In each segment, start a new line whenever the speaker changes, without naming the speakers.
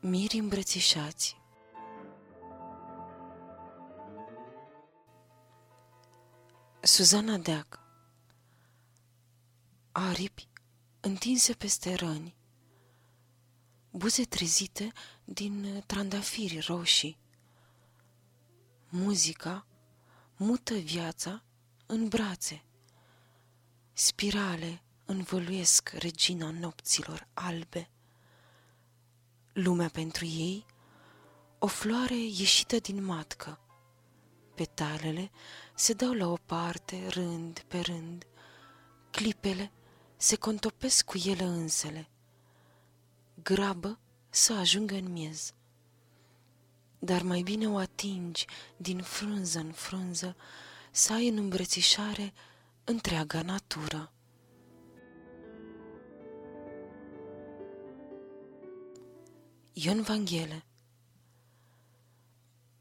Miri îmbrățișați. Suzana Deac. Aripi întinse peste răni. Buze trezite din trandafiri roșii. Muzica mută viața în brațe. Spirale învăluiesc regina nopților albe lumea pentru ei, o floare ieșită din matcă. Petalele se dau la o parte, rând pe rând, clipele se contopesc cu ele însele. Grabă să ajungă în miez. Dar mai bine o atingi din frunză în frunză, să ai în îmbrățișare întreaga natură. Ion Vanghele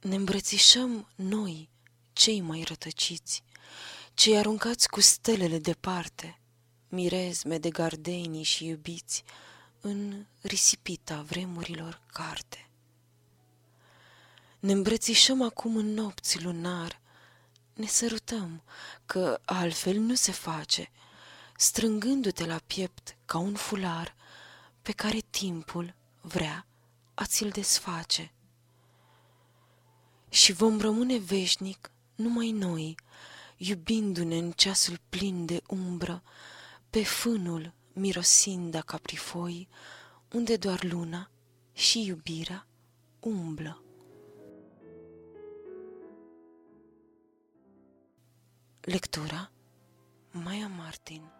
Ne îmbrățișăm noi, cei mai rătăciți, cei aruncați cu stelele departe, mirezme de gardenii și iubiți, în risipita vremurilor carte. Ne îmbrățișăm acum în nopți lunar, ne sărutăm, că altfel nu se face, strângându-te la piept ca un fular pe care timpul vrea a ți-l desface. Și vom rămâne veșnic numai noi, iubindu-ne în ceasul plin de umbră, pe fânul mirosind a caprifoi, unde doar luna și iubirea umblă. Lectura Maia Martin